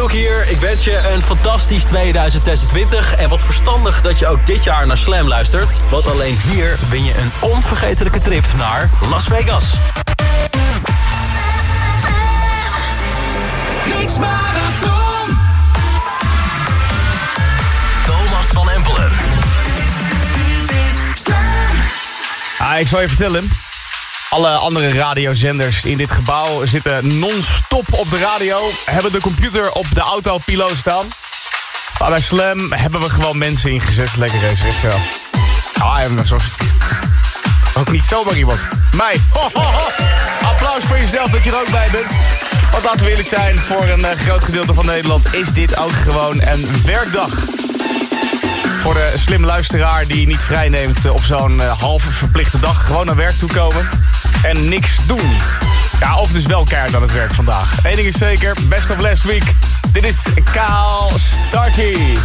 Gielk hier. Ik wens je een fantastisch 2026. En wat verstandig dat je ook dit jaar naar Slam luistert. Want alleen hier win je een onvergetelijke trip naar Las Vegas. Marathon. Thomas van Empelen. Dit is Slam. Ah, ik zal je vertellen. Alle andere radiozenders in dit gebouw zitten non-stop op de radio. Hebben de computer op de autopiloot staan. Maar bij Slam hebben we gewoon mensen ingezet. Lekker echt wel. Ah, even nog zo. Ook niet zomaar iemand. Mij. Ho, ho, ho. Applaus voor jezelf dat je er ook bij bent. Want laten we eerlijk zijn, voor een eh, groot gedeelte van Nederland is dit ook gewoon een werkdag. Voor de slim luisteraar die niet vrijneemt eh, op zo'n eh, halve verplichte dag. Gewoon naar werk toe komen en niks doen. Ja, of dus wel keihard aan het werk vandaag. Eén ding is zeker, best of last week. Dit is Kaal Starkey.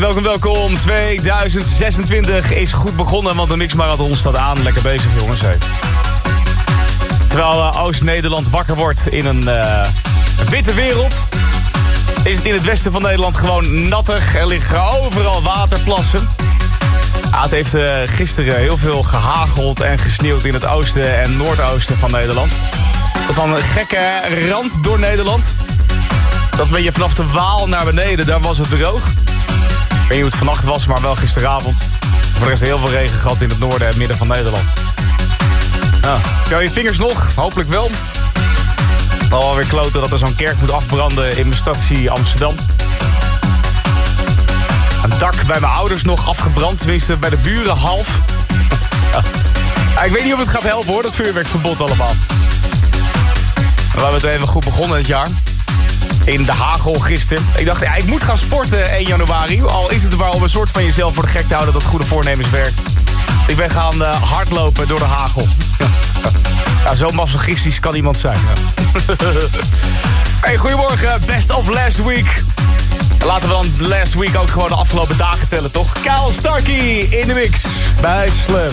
Welkom, welkom. 2026 is goed begonnen, want de Mixmarathon staat aan. Lekker bezig, jongens. Terwijl uh, Oost-Nederland wakker wordt in een uh, witte wereld... is het in het westen van Nederland gewoon nattig. Er liggen overal waterplassen. Ah, het heeft uh, gisteren heel veel gehageld en gesneeuwd in het oosten en noordoosten van Nederland. Van een gekke rand door Nederland. Dat ben je vanaf de Waal naar beneden, daar was het droog. Ik weet niet hoe het vannacht was, maar wel gisteravond. Voor de rest heel veel regen gehad in het noorden en midden van Nederland. Kan je vingers nog? Hopelijk wel. Alweer kloten dat er zo'n kerk moet afbranden in mijn stadsie Amsterdam. Een dak bij mijn ouders nog afgebrand. Tenminste, bij de buren half. ja. Ik weet niet of het gaat helpen hoor, dat vuurwerkverbod allemaal. We hebben het even goed begonnen het jaar in de hagel gisteren. Ik dacht, ja, ik moet gaan sporten 1 januari. Al is het maar om een soort van jezelf voor de gek te houden dat goede voornemens werkt. Ik ben gaan uh, hardlopen door de hagel. ja, zo masochistisch kan iemand zijn. Hey, goedemorgen, best of last week. Laten we dan last week ook gewoon de afgelopen dagen tellen, toch? Kyle Starkey in de mix bij Slam.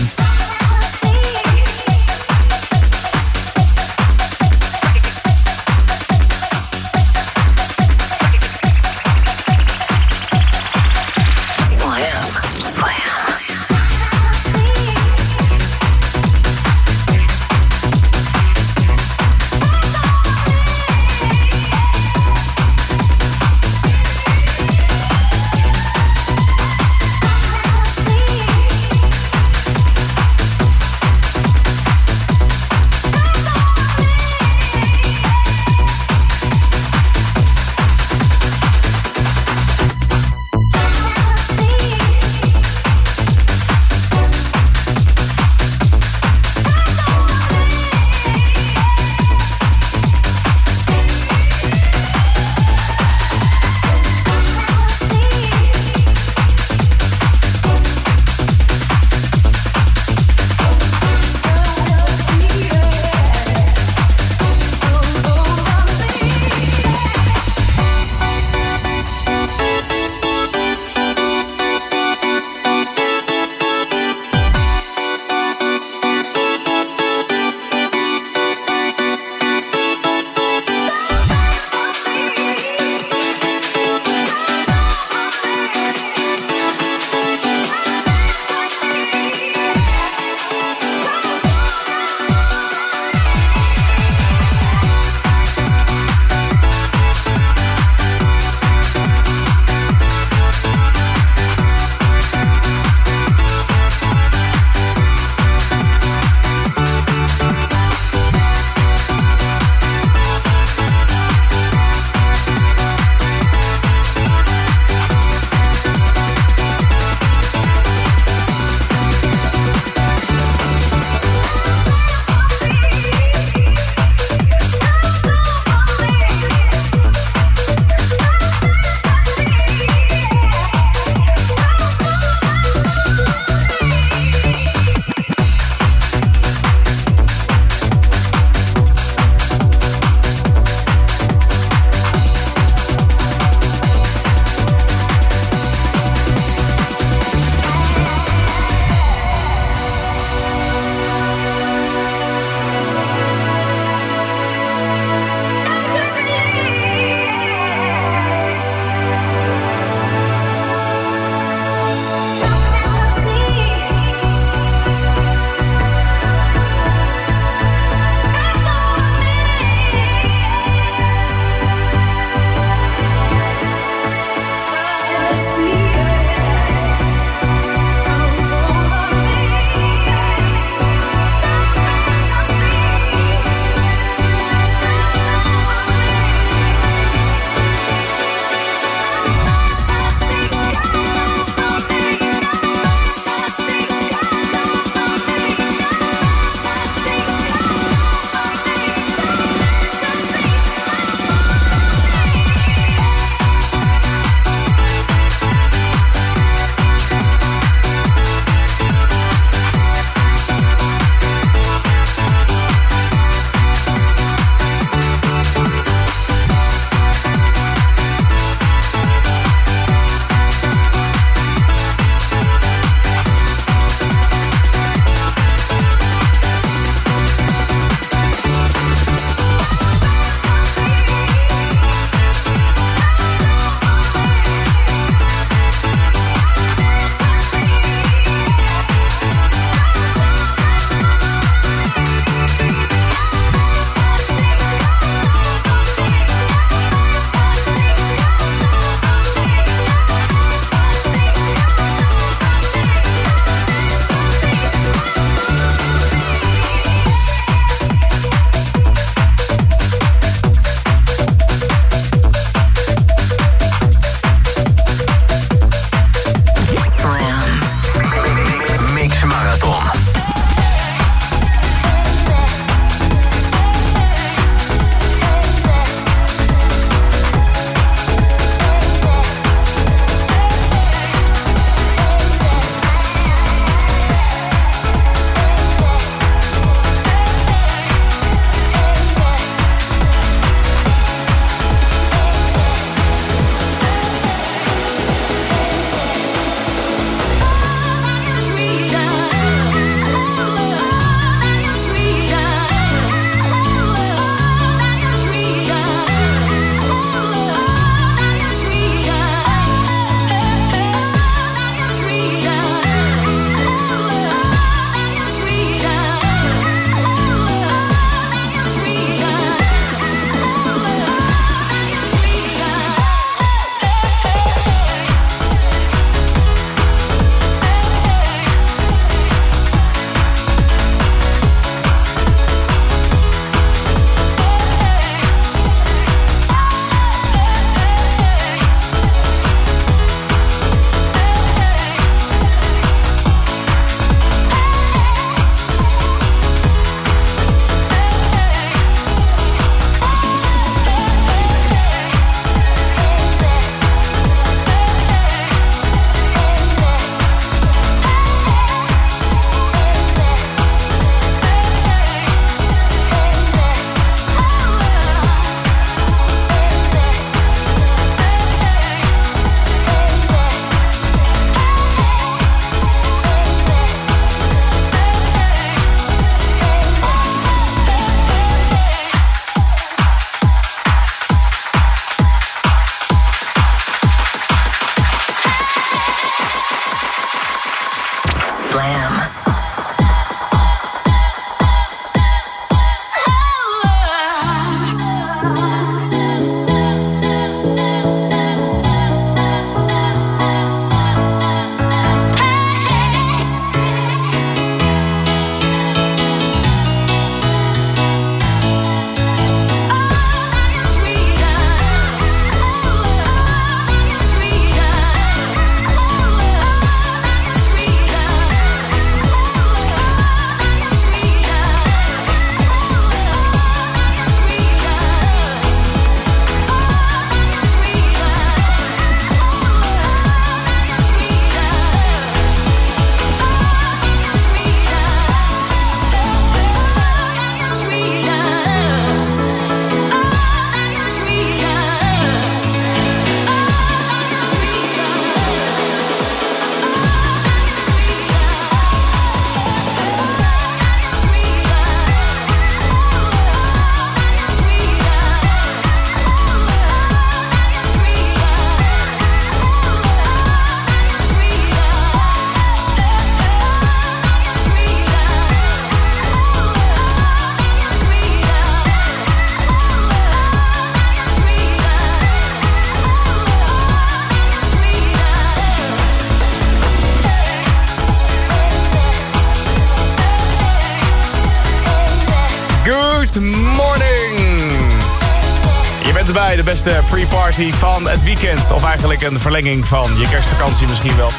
Beste pre-party van het weekend. Of eigenlijk een verlenging van je kerstvakantie misschien wel.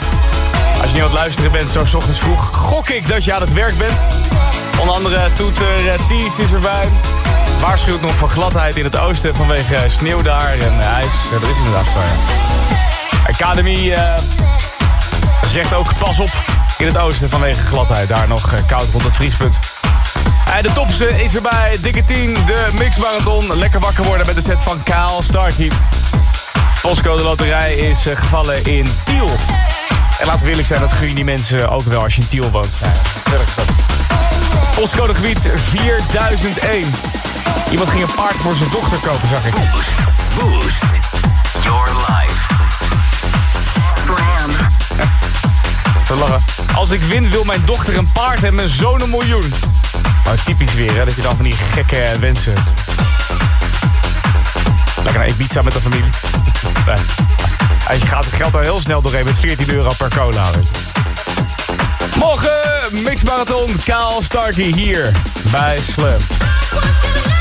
Als je nu aan het luisteren bent, zo ochtends vroeg, gok ik dat je aan het werk bent. Onder andere Toeter, uh, Ties is erbij. Waarschuwt nog voor gladheid in het oosten vanwege sneeuw daar en ijs. Ja, dat is inderdaad zo, ja. Academy uh, zegt ook pas op in het oosten vanwege gladheid. Daar nog uh, koud rond het vriespunt. En de topste is erbij, dikke 10, de mixmarathon. Lekker wakker worden met de set van Kaal Starkey. Postcode Loterij is uh, gevallen in Tiel. En laten we eerlijk zijn, dat gun je die mensen ook wel als je in Tiel woont. Postcode gebied 4001. Iemand ging een paard voor zijn dochter kopen, zag ik. Boost. Boost. Your life. Slam. Te lachen. Als ik win wil mijn dochter een paard en mijn zoon een miljoen. Nou, typisch weer, hè, dat je dan van die gekke wensen hebt. Lekker naar Ibiza met de familie. Nee. Hij gaat het geld al heel snel doorheen met 14 euro per cola. Je. Morgen Mixmarathon Kaal Starkey hier bij Slam.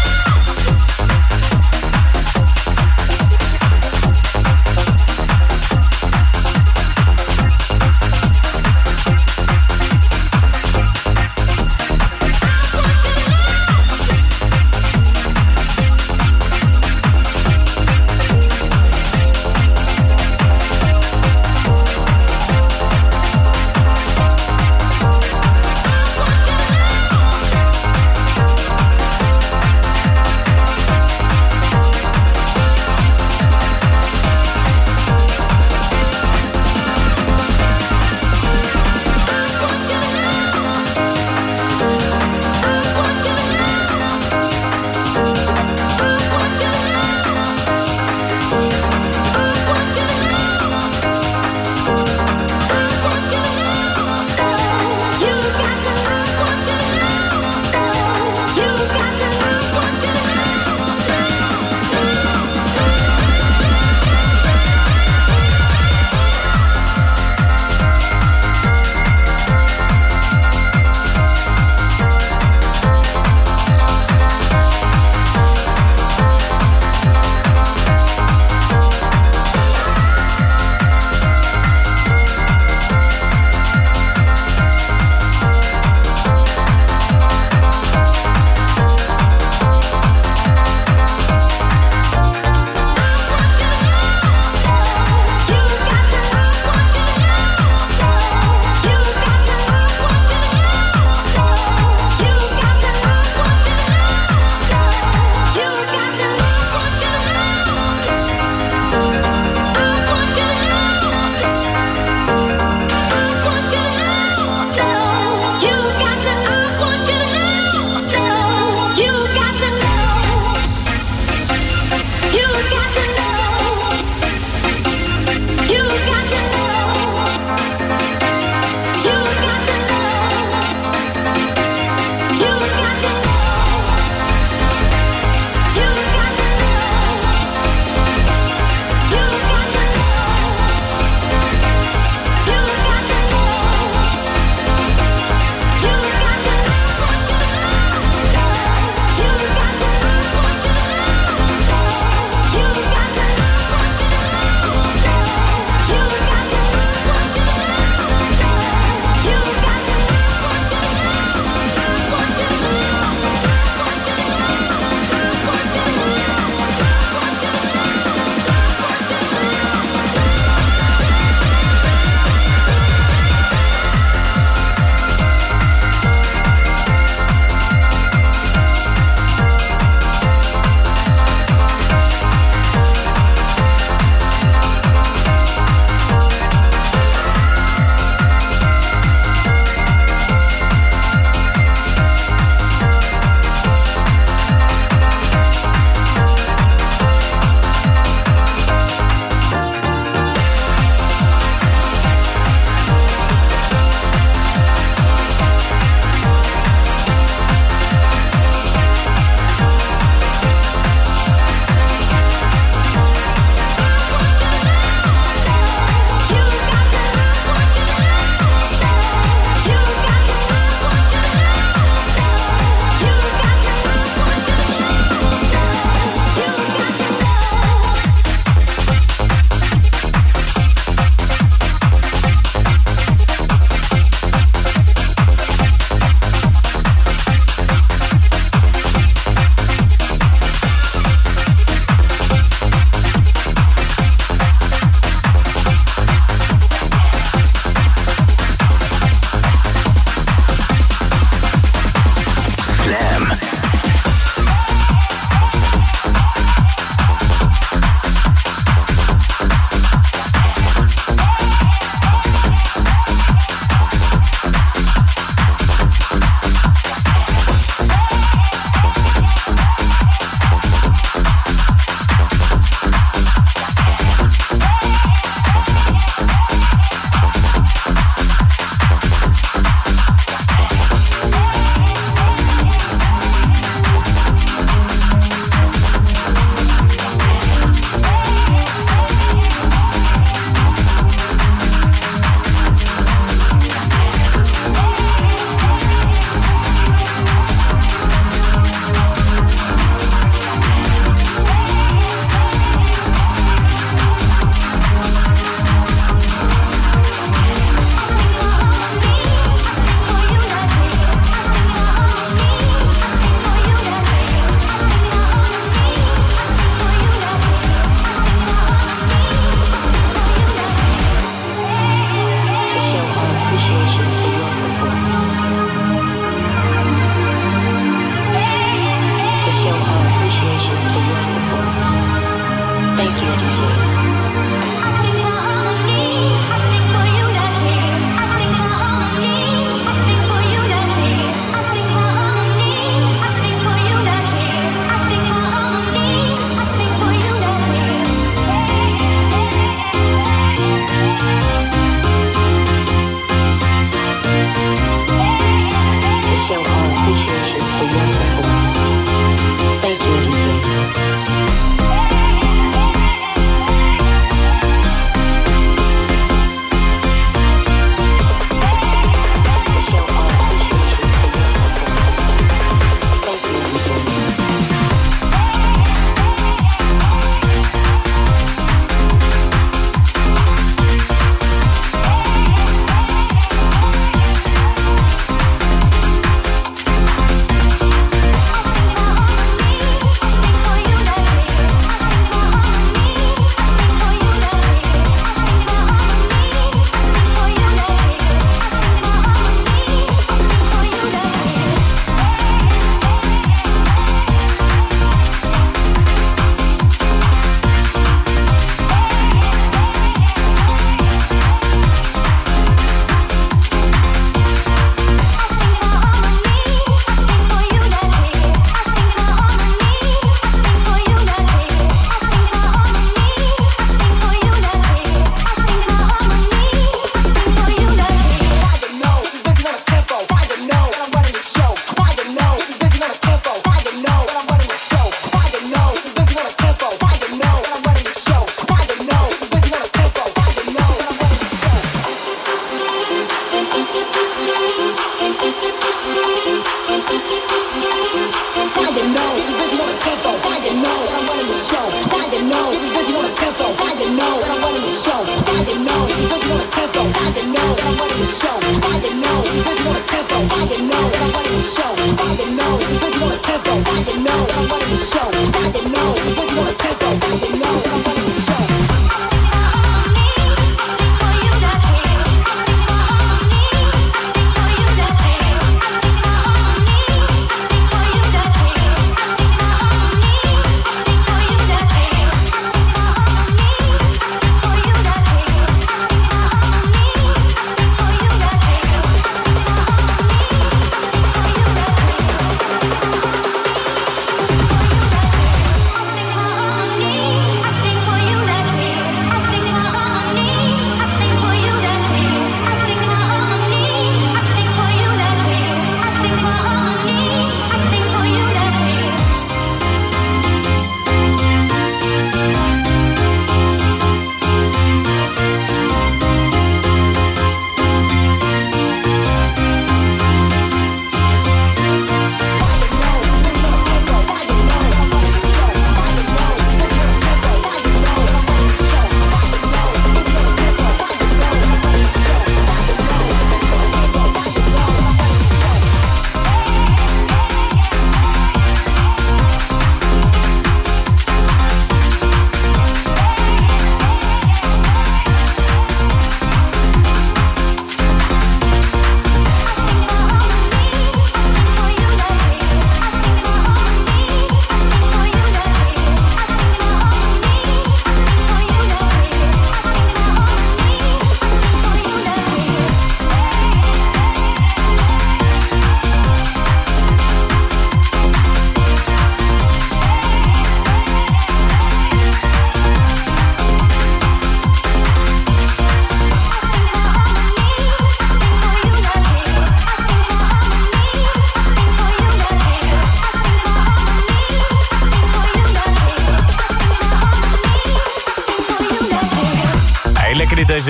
Jesus.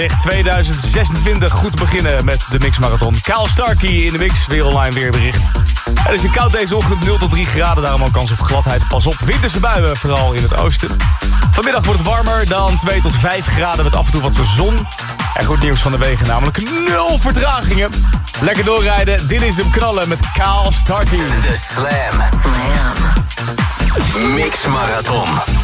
Zegt 2026 goed beginnen met de Mix Marathon. Kaal Starkey in de mix, weer online weerbericht. Het is een koud deze ochtend, 0 tot 3 graden, daarom al kans op gladheid. Pas op, winterse buien, vooral in het oosten. Vanmiddag wordt het warmer, dan 2 tot 5 graden met af en toe wat zon. En goed nieuws van de wegen, namelijk nul vertragingen. Lekker doorrijden, dit is hem knallen met Kaal Starkey. De Slam. Slam. Mix Marathon.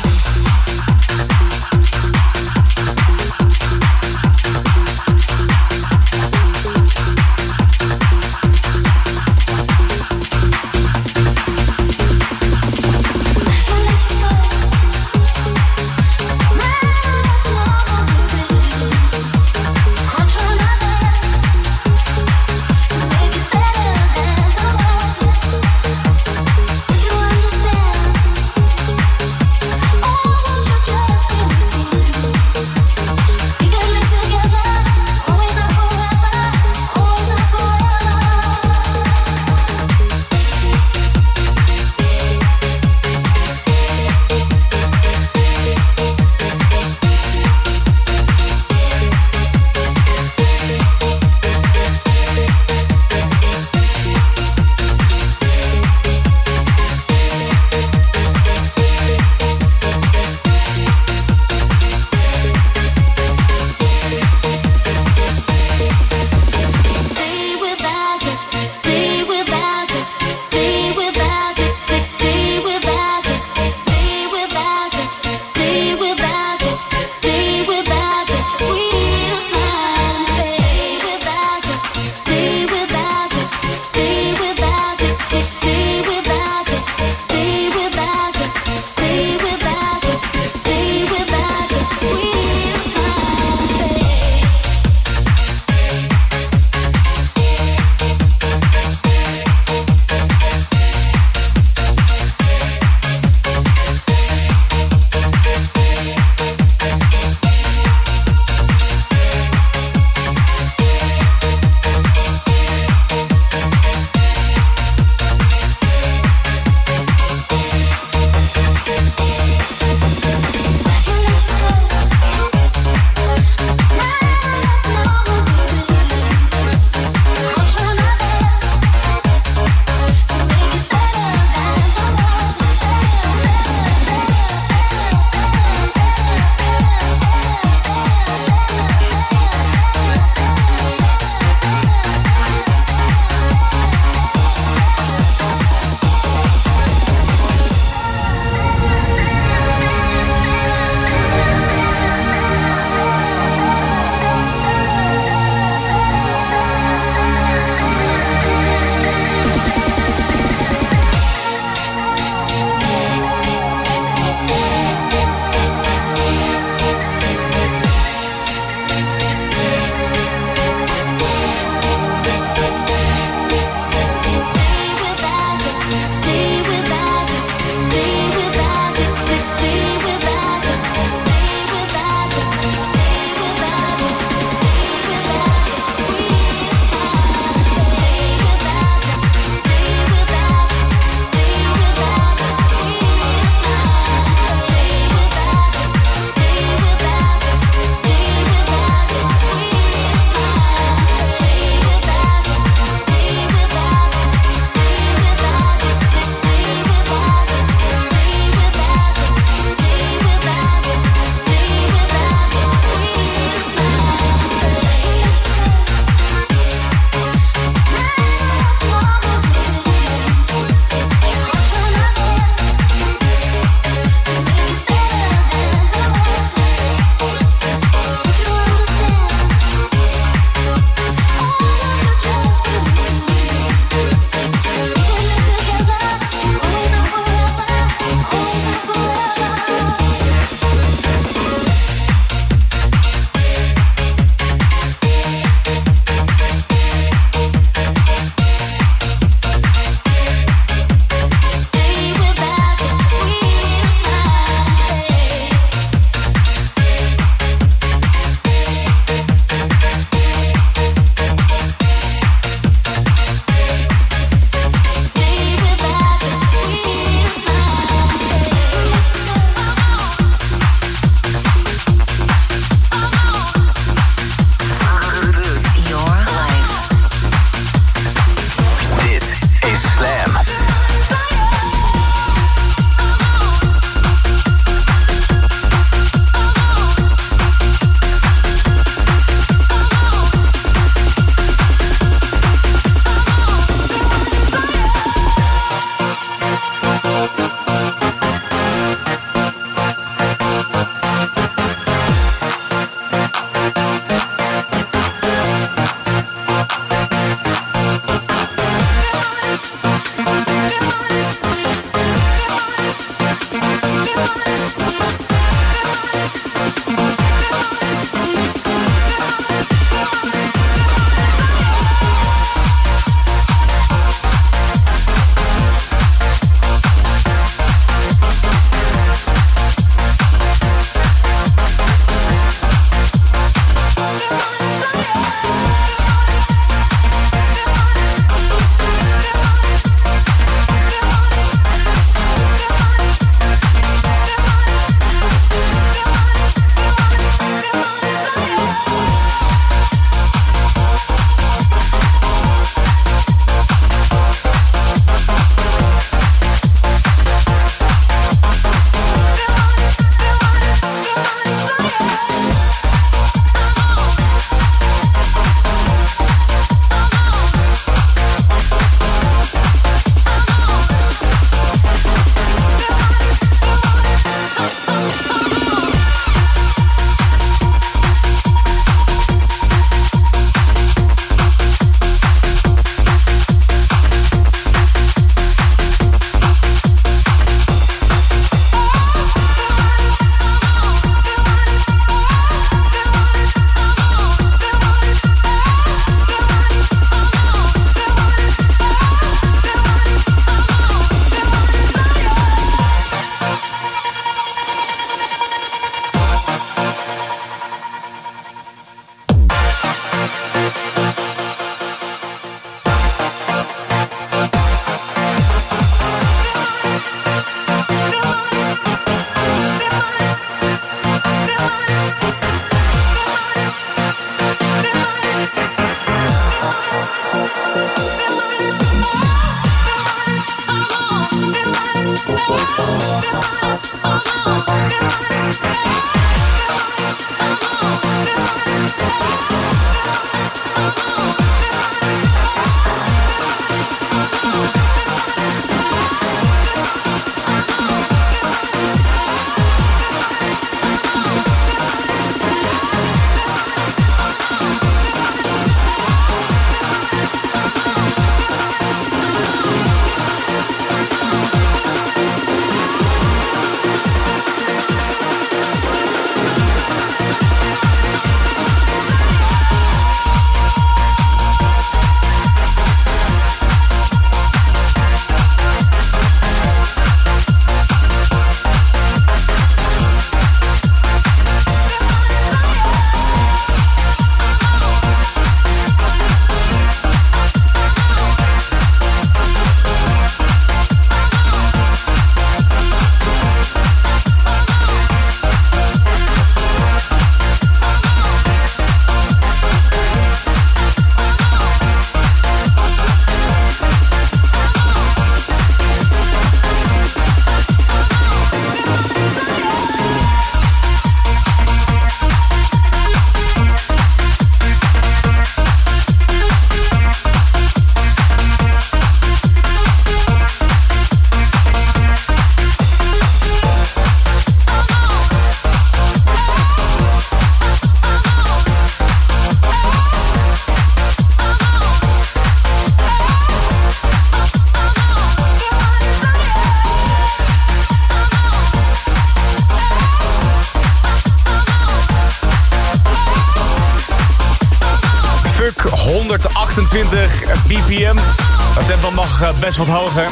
Best wat hoger.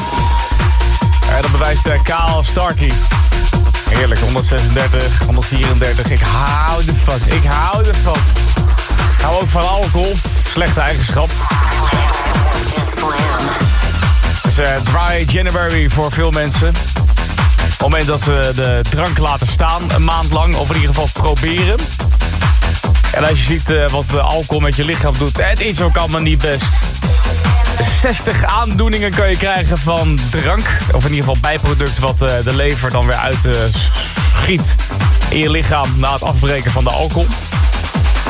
En dat bewijst eh, Kaal Starkey. Heerlijk, 136, 134. Ik hou ervan, ik hou ervan. Ik hou ook van alcohol. Slechte eigenschap. Het is eh, dry January voor veel mensen. Op het moment dat ze de drank laten staan een maand lang, of in ieder geval proberen. En als je ziet eh, wat alcohol met je lichaam doet, het is ook allemaal niet best. 60 aandoeningen kan je krijgen van drank. Of in ieder geval bijproduct wat eh, de lever dan weer uitschiet in je lichaam na het afbreken van de alcohol.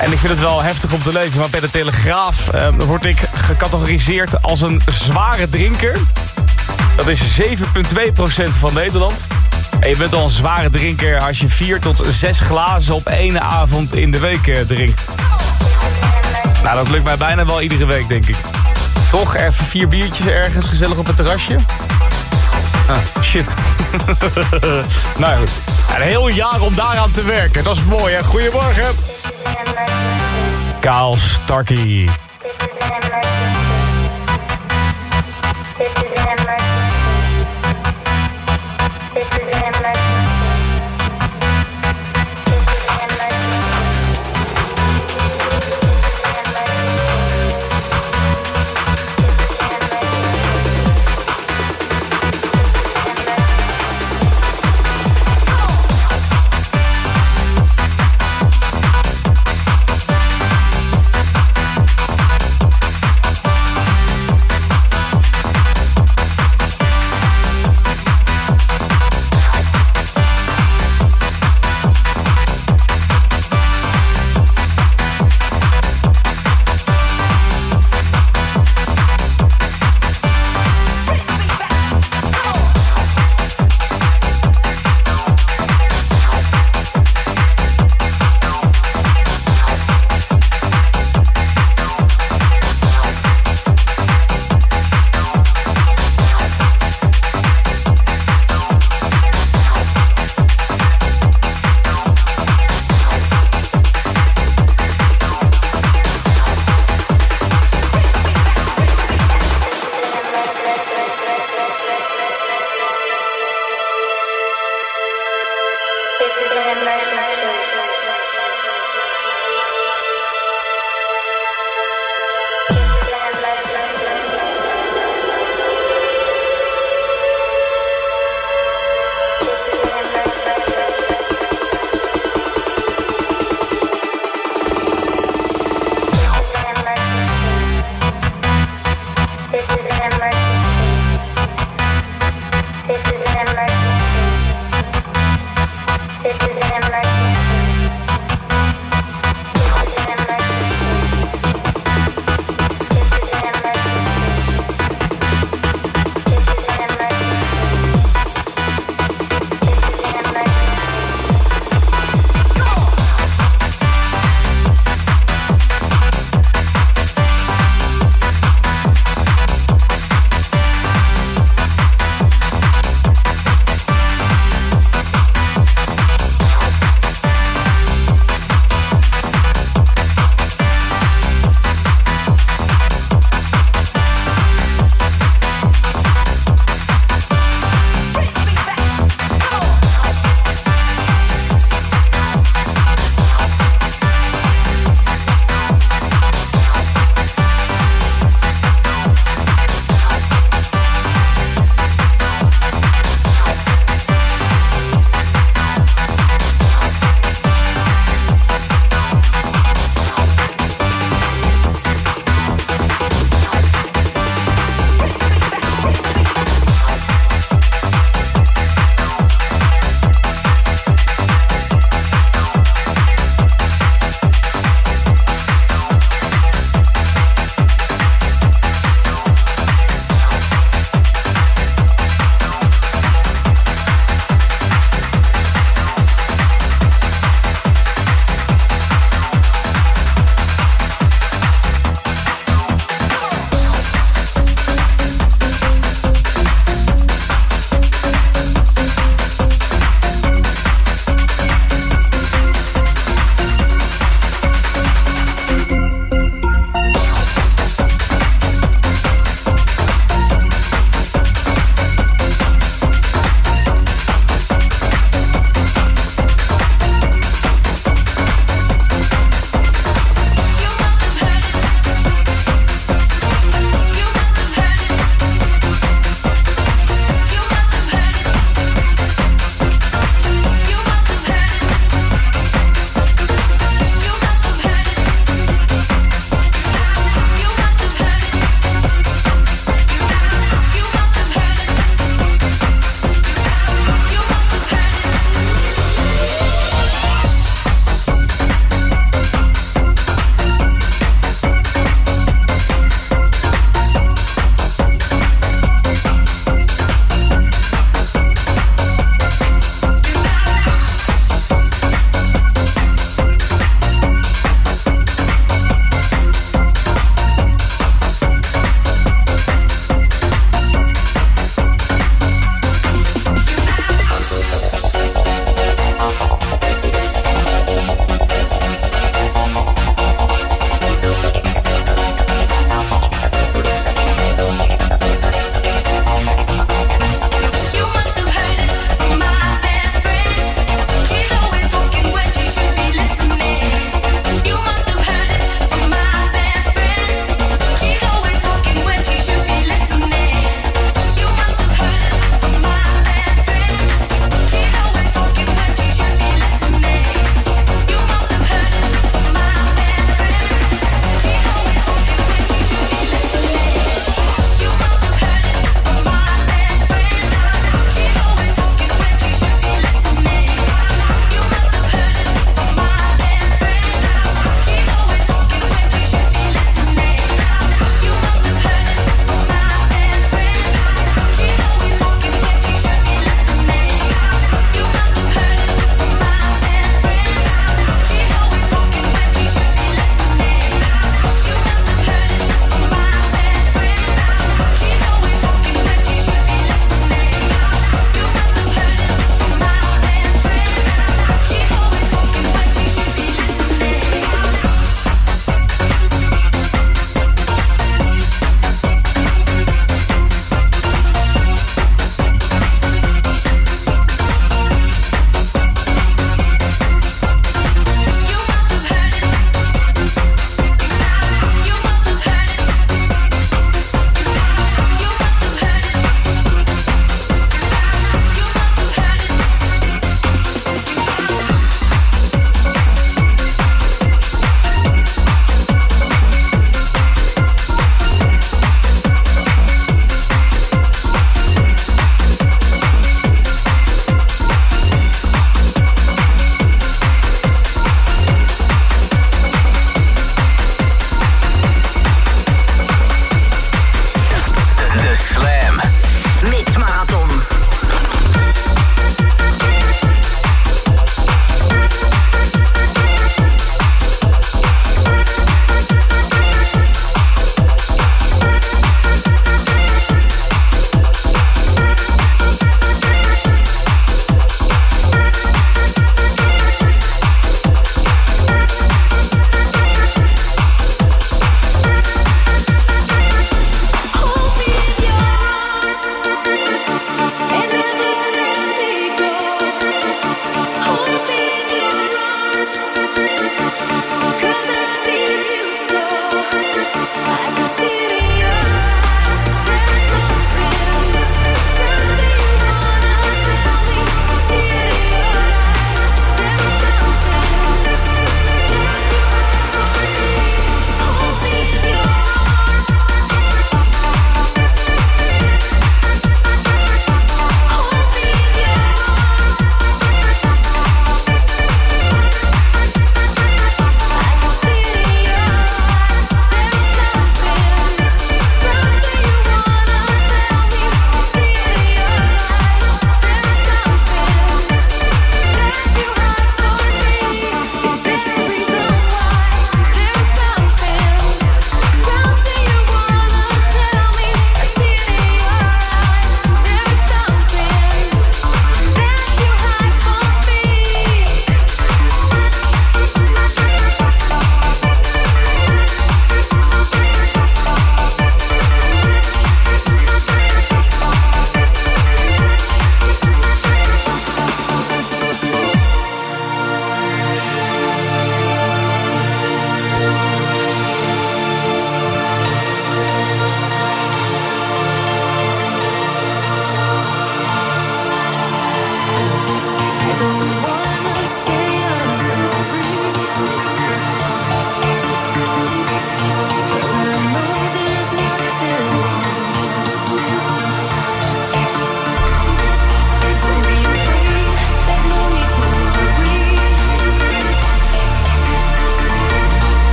En ik vind het wel heftig om te lezen, maar bij de Telegraaf eh, word ik gecategoriseerd als een zware drinker. Dat is 7,2% van Nederland. En je bent al een zware drinker als je 4 tot 6 glazen op één avond in de week eh, drinkt. Nou, dat lukt mij bijna wel iedere week, denk ik. Toch? Even vier biertjes ergens, gezellig op het terrasje. Ah, shit. nou. Een heel jaar om daaraan te werken. Dat is mooi, hè? Goedemorgen. Kaal Starkey.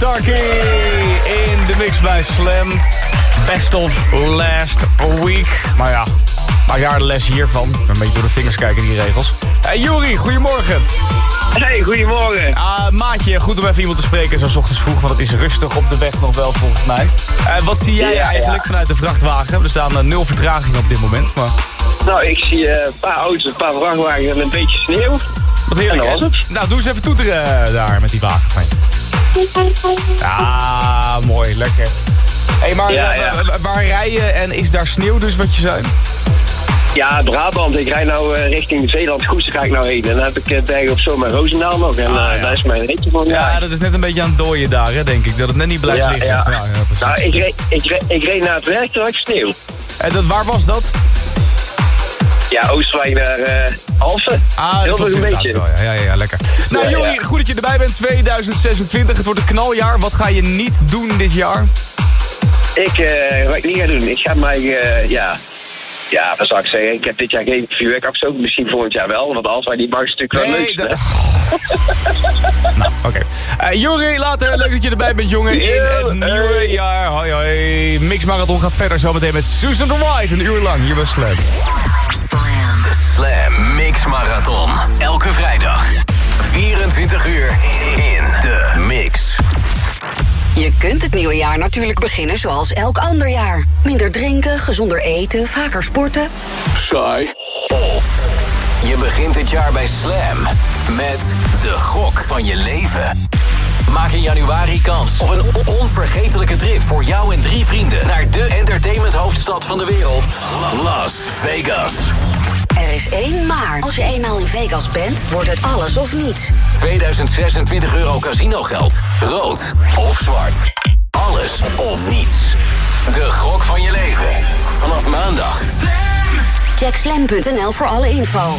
Starkey in de mix bij Slam. Best of last week. Maar ja, maak daar de les hiervan. Een beetje door de vingers kijken, die regels. Hey Juri, goedemorgen. Hey, goedemorgen. Ah, maatje, goed om even iemand te spreken zo ochtends vroeg, want het is rustig op de weg nog wel volgens mij. Eh, wat zie jij Ja, eigenlijk ja. vanuit de vrachtwagen? Er staan eh, nul vertragingen op dit moment, maar Nou, ik zie eh, een paar auto's, een paar vrachtwagens en een beetje sneeuw. wat heerlijk En dat was het. Nou, doe eens even toeteren eh, daar met die wagen van je. Ah, mooi, lekker. Hé, hey, maar Ja, eh, ja. wa- wa- waar rij je en is daar sneeuw dus wat je zei? Ja, Brabant. Ik rijd nou eh, richting Zeeland. Goes ga ik nou heen. En dan heb ik uh, Bergen op Zoom en Roosendaal nog. En Ah, eh, ja. daar is mijn ritje voor. Ja, dat is net een beetje aan het dooien daar, hè, denk ik. Dat het net niet blijft liggen. ja. precies. Nou, ik reed, ik, reed, ik reed naar het werk, toen had ik sneeuw. En dat, waar was dat? Ja, Oostwijk naar eh Alphen. Ah, Heel dat veel een beetje. wel, Ja, ja, ja, lekker. Nou, Ja, goed dat je erbij bent. 2026, het wordt een knaljaar. Wat ga je niet doen dit jaar? Ik, eh, wat ik niet ga doen, ik ga mij, eh, ja... Ja, wat zou ik zeggen? Ik heb dit jaar geen vuurwerk afgestoken. Misschien volgend jaar wel, want Alphen die mag natuurlijk wel leuk. dat- nou, oké. Jori, later. Leuk dat je erbij bent, jongen. In het nieuwe hey. jaar. Hoi, hoi. Mix Marathon gaat verder zometeen met Susan the White. Een uur lang hier bij Slam. De Slam Mix Marathon. Elke vrijdag. 24 uur in de mix. Je kunt het nieuwe jaar natuurlijk beginnen zoals elk ander jaar. Minder drinken, gezonder eten, vaker sporten. Saai. Of je begint het jaar bij Slam met de gok van je leven. Maak in januari kans op een on- onvergetelijke trip voor jou en drie vrienden naar de entertainment hoofdstad van de wereld, Las Vegas. Er is één maar. Als je eenmaal in Vegas bent, wordt het alles of niets. 2026 euro casinogeld. Rood of zwart. Alles of niets. De gok van je leven. Vanaf maandag. Check slam.nl voor alle info.